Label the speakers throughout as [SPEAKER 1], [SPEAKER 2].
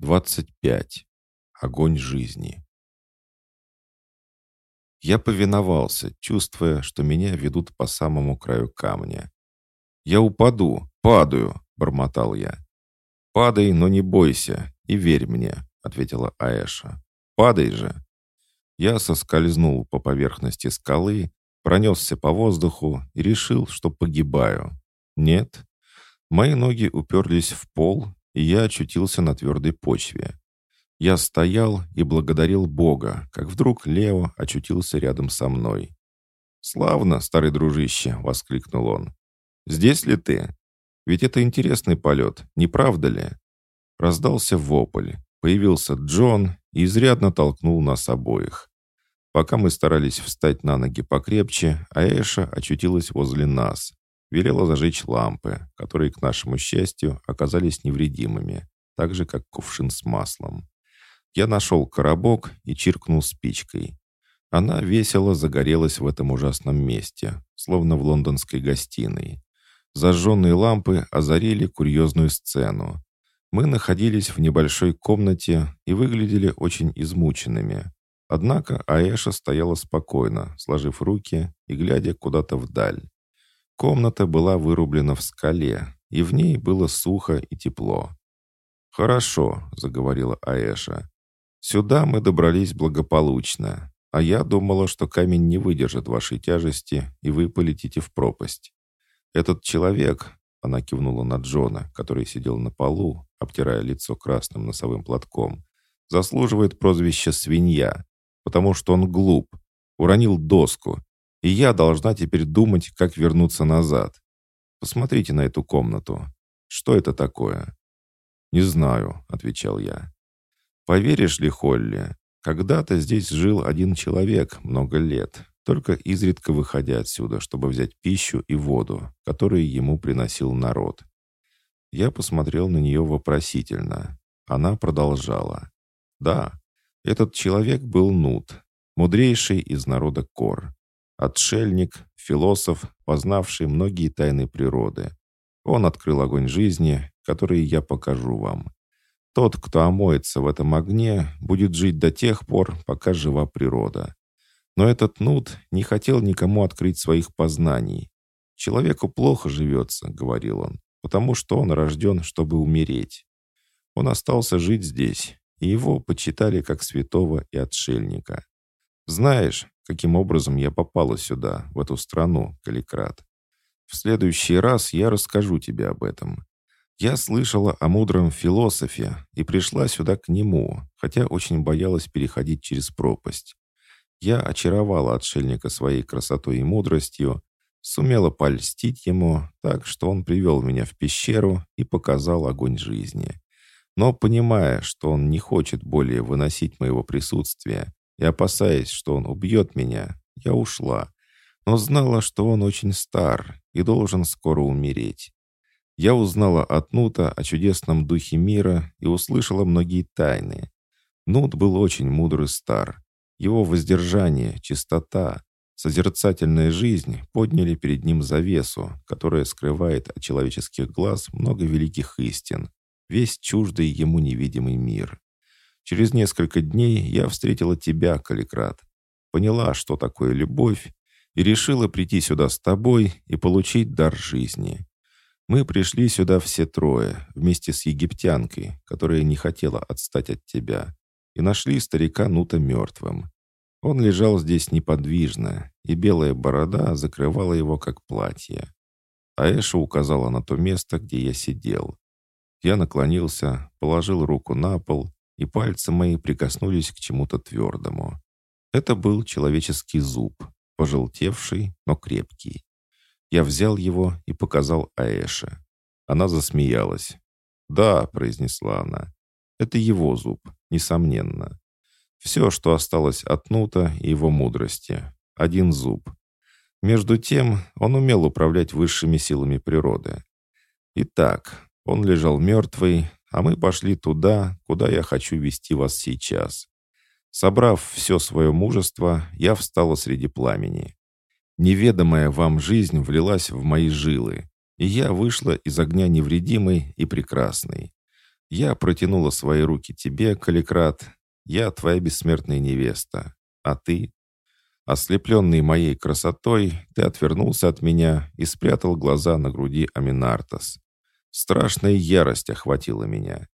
[SPEAKER 1] 25. Огонь жизни. Я повиновался, чувствуя, что меня ведут по самому краю камня. «Я упаду, падаю», — бормотал я. «Падай, но не бойся, и верь мне», — ответила Аэша. «Падай же». Я соскользнул по поверхности скалы, пронесся по воздуху и решил, что погибаю. Нет. Мои ноги уперлись в пол, и я очутился на твердой почве. Я стоял и благодарил Бога, как вдруг Лео очутился рядом со мной. «Славно, старый дружище!» — воскликнул он. «Здесь ли ты? Ведь это интересный полет, не правда ли?» Раздался вопль. Появился Джон и изрядно толкнул нас обоих. Пока мы старались встать на ноги покрепче, Аэша очутилась возле нас. Велела зажечь лампы, которые, к нашему счастью, оказались невредимыми, так же, как кувшин с маслом. Я нашел коробок и чиркнул спичкой. Она весело загорелась в этом ужасном месте, словно в лондонской гостиной. Зажженные лампы озарили курьезную сцену. Мы находились в небольшой комнате и выглядели очень измученными. Однако Аэша стояла спокойно, сложив руки и глядя куда-то вдаль. Комната была вырублена в скале, и в ней было сухо и тепло. «Хорошо», — заговорила Аэша. «Сюда мы добрались благополучно, а я думала, что камень не выдержит вашей тяжести, и вы полетите в пропасть. Этот человек...» — она кивнула на Джона, который сидел на полу, обтирая лицо красным носовым платком, заслуживает прозвища «свинья», потому что он глуп, уронил доску и я должна теперь думать, как вернуться назад. Посмотрите на эту комнату. Что это такое?» «Не знаю», — отвечал я. «Поверишь ли, Холли, когда-то здесь жил один человек много лет, только изредка выходя отсюда, чтобы взять пищу и воду, которые ему приносил народ». Я посмотрел на нее вопросительно. Она продолжала. «Да, этот человек был Нут, мудрейший из народа Кор. Отшельник, философ, познавший многие тайны природы. Он открыл огонь жизни, который я покажу вам. Тот, кто омоется в этом огне, будет жить до тех пор, пока жива природа. Но этот Нут не хотел никому открыть своих познаний. «Человеку плохо живется», — говорил он, «потому что он рожден, чтобы умереть». Он остался жить здесь, и его почитали как святого и отшельника. Знаешь, каким образом я попала сюда, в эту страну, Каликрат. В следующий раз я расскажу тебе об этом. Я слышала о мудром философе и пришла сюда к нему, хотя очень боялась переходить через пропасть. Я очаровала отшельника своей красотой и мудростью, сумела польстить ему так, что он привел меня в пещеру и показал огонь жизни. Но, понимая, что он не хочет более выносить моего присутствия, и, опасаясь, что он убьет меня, я ушла, но знала, что он очень стар и должен скоро умереть. Я узнала от Нута о чудесном духе мира и услышала многие тайны. Нут был очень мудрый стар. Его воздержание, чистота, созерцательная жизнь подняли перед ним завесу, которая скрывает от человеческих глаз много великих истин, весь чуждый ему невидимый мир. Через несколько дней я встретила тебя, Каликрат. Поняла, что такое любовь, и решила прийти сюда с тобой и получить дар жизни. Мы пришли сюда все трое, вместе с египтянкой, которая не хотела отстать от тебя, и нашли старика Нута мертвым. Он лежал здесь неподвижно, и белая борода закрывала его, как платье. Аэша указала на то место, где я сидел. Я наклонился, положил руку на пол и пальцы мои прикоснулись к чему-то твердому. Это был человеческий зуб, пожелтевший, но крепкий. Я взял его и показал Аэше. Она засмеялась. «Да», — произнесла она, — «это его зуб, несомненно. Все, что осталось от Нута и его мудрости. Один зуб. Между тем, он умел управлять высшими силами природы. Итак, он лежал мертвый, а мы пошли туда, куда я хочу вести вас сейчас. Собрав все свое мужество, я встала среди пламени. Неведомая вам жизнь влилась в мои жилы, и я вышла из огня невредимой и прекрасной. Я протянула свои руки тебе, Каликрат. Я твоя бессмертная невеста. А ты? Ослепленный моей красотой, ты отвернулся от меня и спрятал глаза на груди Аминартас. Страшная ярость охватила меня.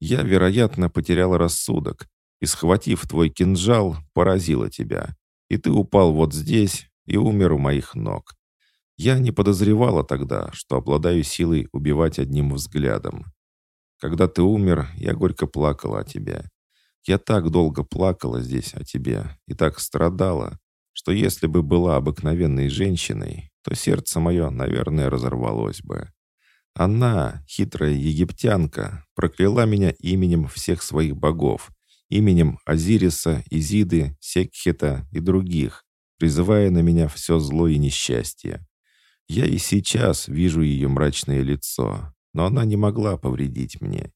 [SPEAKER 1] Я, вероятно, потеряла рассудок и, схватив твой кинжал, поразила тебя. И ты упал вот здесь и умер у моих ног. Я не подозревала тогда, что обладаю силой убивать одним взглядом. Когда ты умер, я горько плакала о тебе. Я так долго плакала здесь о тебе и так страдала, что если бы была обыкновенной женщиной, то сердце мое, наверное, разорвалось бы. Она, хитрая египтянка, прокляла меня именем всех своих богов, именем Азириса, Изиды, Секхета и других, призывая на меня все зло и несчастье. Я и сейчас вижу ее мрачное лицо, но она не могла повредить мне.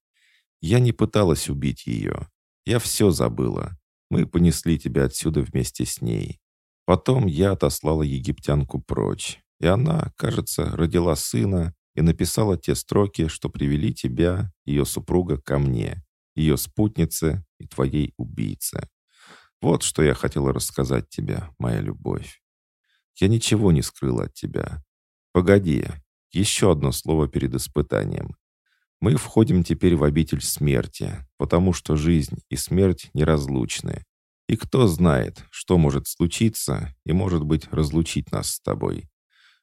[SPEAKER 1] Я не пыталась убить ее. Я все забыла. Мы понесли тебя отсюда вместе с ней. Потом я отослала египтянку прочь, и она, кажется, родила сына и написала те строки, что привели тебя, ее супруга, ко мне, ее спутнице и твоей убийце. Вот что я хотела рассказать тебе, моя любовь. Я ничего не скрыла от тебя. Погоди, еще одно слово перед испытанием. Мы входим теперь в обитель смерти, потому что жизнь и смерть неразлучны. И кто знает, что может случиться и, может быть, разлучить нас с тобой.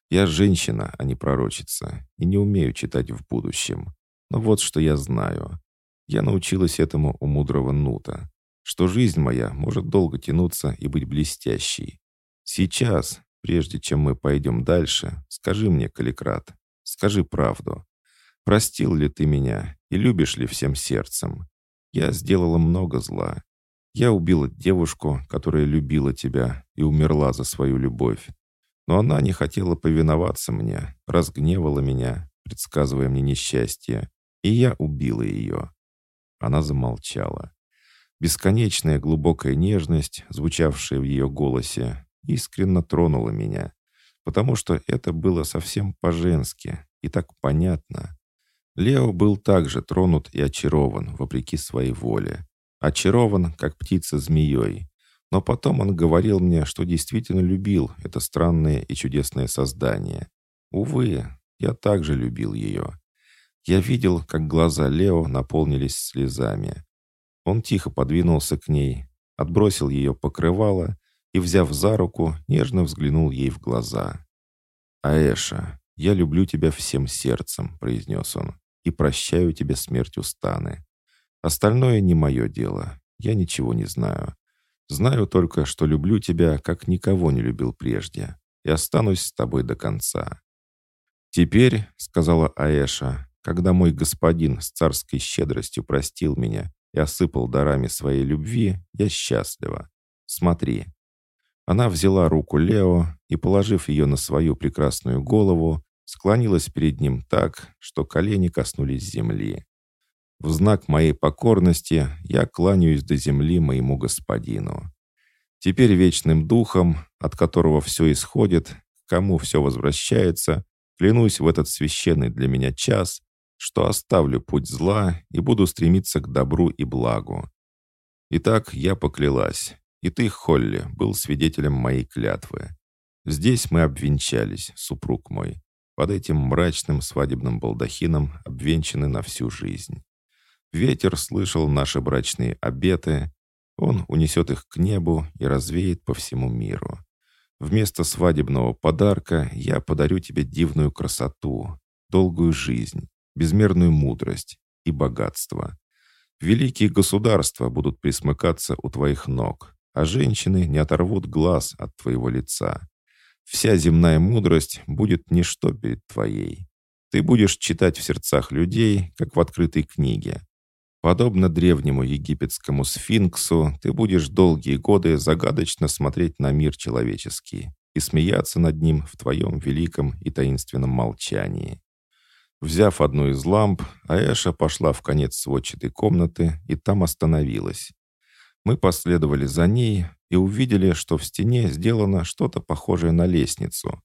[SPEAKER 1] Я женщина, а не пророчица, и не умею читать в будущем. Но вот что я знаю. Я научилась этому у мудрого Нута, что жизнь моя может долго тянуться и быть блестящей. Сейчас, прежде чем мы пойдем дальше, скажи мне, Каликрат, Скажи правду. Простил ли ты меня и любишь ли всем сердцем? Я сделала много зла. Я убила девушку, которая любила тебя и умерла за свою любовь. Но она не хотела повиноваться мне, разгневала меня, предсказывая мне несчастье, и я убила ее. Она замолчала. Бесконечная глубокая нежность, звучавшая в ее голосе, искренне тронула меня потому что это было совсем по-женски и так понятно. Лео был также тронут и очарован, вопреки своей воле. Очарован, как птица змеей. Но потом он говорил мне, что действительно любил это странное и чудесное создание. Увы, я также любил ее. Я видел, как глаза Лео наполнились слезами. Он тихо подвинулся к ней, отбросил ее покрывало и, взяв за руку, нежно взглянул ей в глаза. «Аэша, я люблю тебя всем сердцем», — произнес он, «и прощаю тебе смерть Устаны. Остальное не мое дело, я ничего не знаю. Знаю только, что люблю тебя, как никого не любил прежде, и останусь с тобой до конца». «Теперь», — сказала Аэша, «когда мой господин с царской щедростью простил меня и осыпал дарами своей любви, я счастлива. Смотри, она взяла руку Лео и, положив ее на свою прекрасную голову, склонилась перед ним так, что колени коснулись земли. В знак моей покорности я кланяюсь до земли моему господину. Теперь вечным духом, от которого все исходит, кому все возвращается, клянусь в этот священный для меня час, что оставлю путь зла и буду стремиться к добру и благу. Итак, я поклялась, и ты, Холли, был свидетелем моей клятвы. Здесь мы обвенчались, супруг мой. Под этим мрачным свадебным балдахином обвенчаны на всю жизнь. Ветер слышал наши брачные обеты. Он унесет их к небу и развеет по всему миру. Вместо свадебного подарка я подарю тебе дивную красоту, долгую жизнь, безмерную мудрость и богатство. Великие государства будут присмыкаться у твоих ног а женщины не оторвут глаз от твоего лица. Вся земная мудрость будет ничто перед твоей. Ты будешь читать в сердцах людей, как в открытой книге. Подобно древнему египетскому сфинксу, ты будешь долгие годы загадочно смотреть на мир человеческий и смеяться над ним в твоем великом и таинственном молчании. Взяв одну из ламп, Аэша пошла в конец сводчатой комнаты и там остановилась. Мы последовали за ней и увидели, что в стене сделано что-то похожее на лестницу.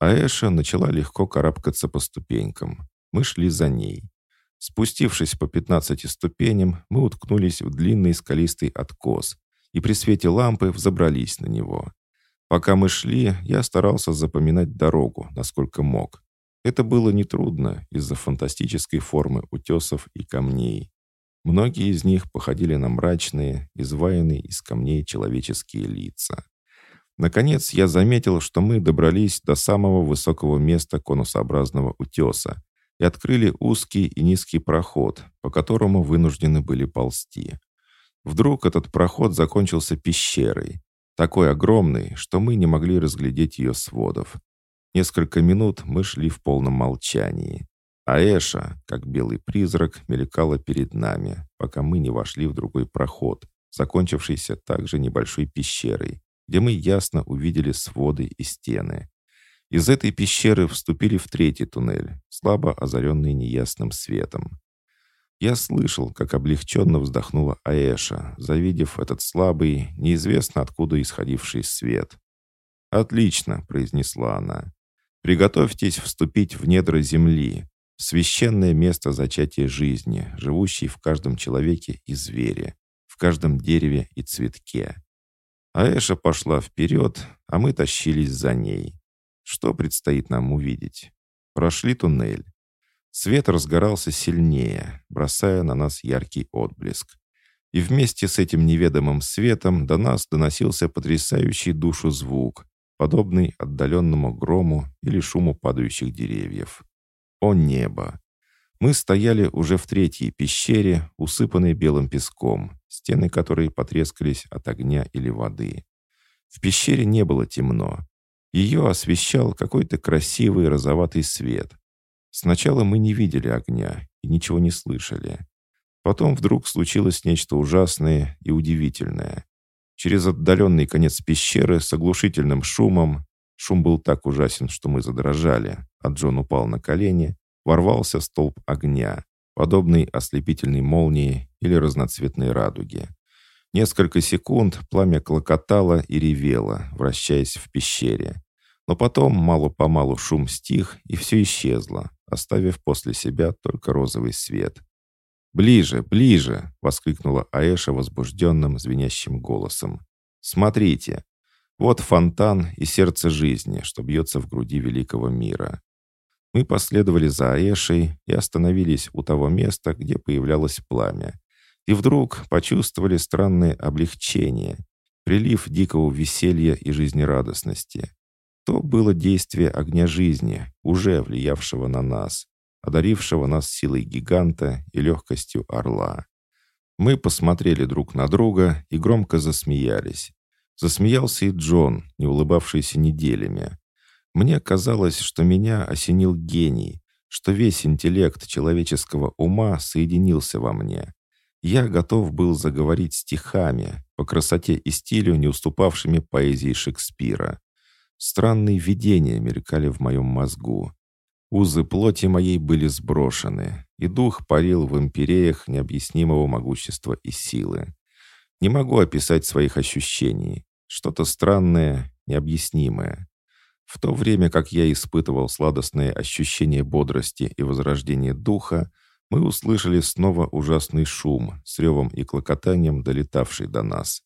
[SPEAKER 1] А Эша начала легко карабкаться по ступенькам. Мы шли за ней. Спустившись по 15 ступеням, мы уткнулись в длинный скалистый откос и при свете лампы взобрались на него. Пока мы шли, я старался запоминать дорогу, насколько мог. Это было нетрудно из-за фантастической формы утесов и камней. Многие из них походили на мрачные, изваянные из камней человеческие лица. Наконец я заметил, что мы добрались до самого высокого места конусообразного утеса, и открыли узкий и низкий проход, по которому вынуждены были ползти. Вдруг этот проход закончился пещерой, такой огромной, что мы не могли разглядеть ее сводов. Несколько минут мы шли в полном молчании. А Эша, как белый призрак, мелькала перед нами, пока мы не вошли в другой проход, закончившийся также небольшой пещерой, где мы ясно увидели своды и стены. Из этой пещеры вступили в третий туннель, слабо озаренный неясным светом. Я слышал, как облегченно вздохнула Аэша, завидев этот слабый, неизвестно откуда исходивший свет. «Отлично», — произнесла она. «Приготовьтесь вступить в недра земли, в священное место зачатия жизни, живущей в каждом человеке и звере, в каждом дереве и цветке». Аэша пошла вперед, а мы тащились за ней. Что предстоит нам увидеть? Прошли туннель. Свет разгорался сильнее, бросая на нас яркий отблеск. И вместе с этим неведомым светом до нас доносился потрясающий душу звук, подобный отдаленному грому или шуму падающих деревьев. О небо! Мы стояли уже в третьей пещере, усыпанной белым песком, стены которой потрескались от огня или воды. В пещере не было темно, ее освещал какой-то красивый розоватый свет. Сначала мы не видели огня и ничего не слышали. Потом вдруг случилось нечто ужасное и удивительное. Через отдаленный конец пещеры с оглушительным шумом, шум был так ужасен, что мы задрожали, а Джон упал на колени, ворвался столб огня, подобный ослепительной молнии или разноцветной радуге. Несколько секунд пламя клокотало и ревело, вращаясь в пещере. Но потом мало-помалу шум стих, и все исчезло, оставив после себя только розовый свет. «Ближе, ближе!» — воскликнула Аэша возбужденным, звенящим голосом. «Смотрите! Вот фонтан и сердце жизни, что бьется в груди великого мира». Мы последовали за Аэшей и остановились у того места, где появлялось пламя. И вдруг почувствовали странное облегчение, прилив дикого веселья и жизнерадостности. То было действие огня жизни, уже влиявшего на нас, одарившего нас силой гиганта и легкостью орла. Мы посмотрели друг на друга и громко засмеялись. Засмеялся и Джон, не улыбавшийся неделями. Мне казалось, что меня осенил гений, что весь интеллект человеческого ума соединился во мне. Я готов был заговорить стихами, по красоте и стилю, не уступавшими поэзии Шекспира. Странные видения мелькали в моем мозгу. Узы плоти моей были сброшены, и дух парил в империях необъяснимого могущества и силы. Не могу описать своих ощущений. Что-то странное, необъяснимое. В то время как я испытывал сладостные ощущения бодрости и возрождения духа, мы услышали снова ужасный шум с ревом и клокотанием, долетавший до нас.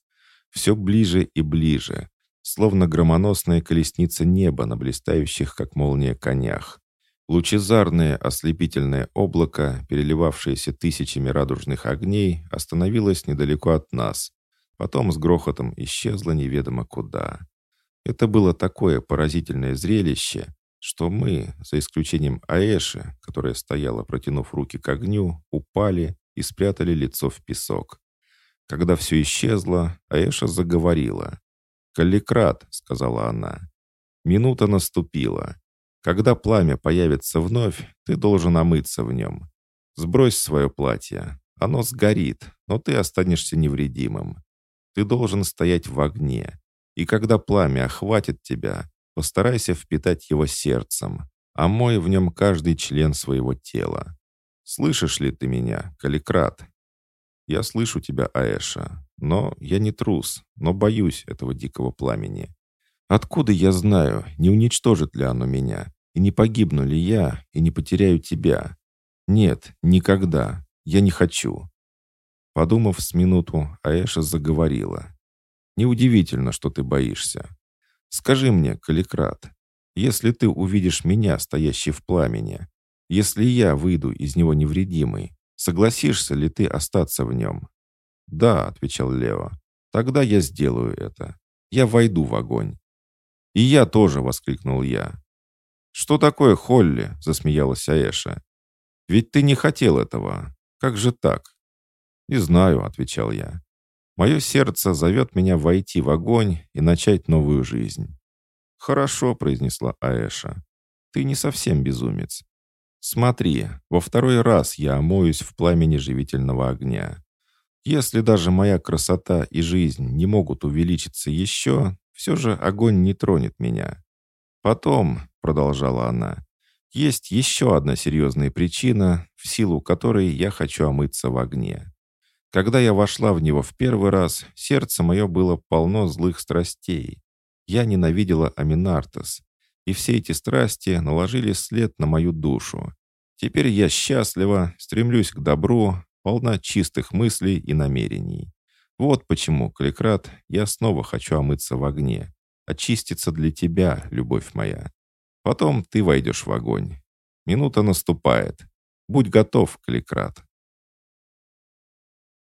[SPEAKER 1] Все ближе и ближе, словно громоносная колесница неба на блистающих, как молния, конях. Лучезарное ослепительное облако, переливавшееся тысячами радужных огней, остановилось недалеко от нас. Потом с грохотом исчезло неведомо куда. Это было такое поразительное зрелище, что мы, за исключением Аэши, которая стояла, протянув руки к огню, упали и спрятали лицо в песок. Когда все исчезло, Аэша заговорила. «Каликрат», — сказала она. «Минута наступила. Когда пламя появится вновь, ты должен омыться в нем. Сбрось свое платье. Оно сгорит, но ты останешься невредимым. Ты должен стоять в огне. И когда пламя охватит тебя, постарайся впитать его сердцем, омой в нем каждый член своего тела. Слышишь ли ты меня, Каликрат?» «Я слышу тебя, Аэша, но я не трус, но боюсь этого дикого пламени. Откуда я знаю, не уничтожит ли оно меня, и не погибну ли я, и не потеряю тебя? «Нет, никогда. Я не хочу». Подумав с минуту, Аэша заговорила. «Неудивительно, что ты боишься. Скажи мне, Каликрат, если ты увидишь меня, стоящий в пламени, если я выйду из него невредимый, согласишься ли ты остаться в нем?» «Да», — отвечал Лео, — «тогда я сделаю это. Я войду в огонь». «И я тоже», — воскликнул я. «Что такое Холли?» — засмеялась Аэша. «Ведь ты не хотел этого. Как же так?» «Не знаю», — отвечал я. «Мое сердце зовет меня войти в огонь и начать новую жизнь». «Хорошо», — произнесла Аэша. «Ты не совсем безумец. Смотри, во второй раз я омоюсь в пламени живительного огня. Если даже моя красота и жизнь не могут увеличиться еще, все же огонь не тронет меня. Потом, — продолжала она, — есть еще одна серьезная причина, в силу которой я хочу омыться в огне. Когда я вошла в него в первый раз, сердце мое было полно злых страстей. Я ненавидела Аминартес, и все эти страсти наложили след на мою душу. Теперь я счастлива, стремлюсь к добру, полна чистых мыслей и намерений. Вот почему, Каликрат, я снова хочу омыться в огне, очиститься для тебя, любовь моя. Потом ты войдешь в огонь. Минута наступает. Будь готов, Каликрат.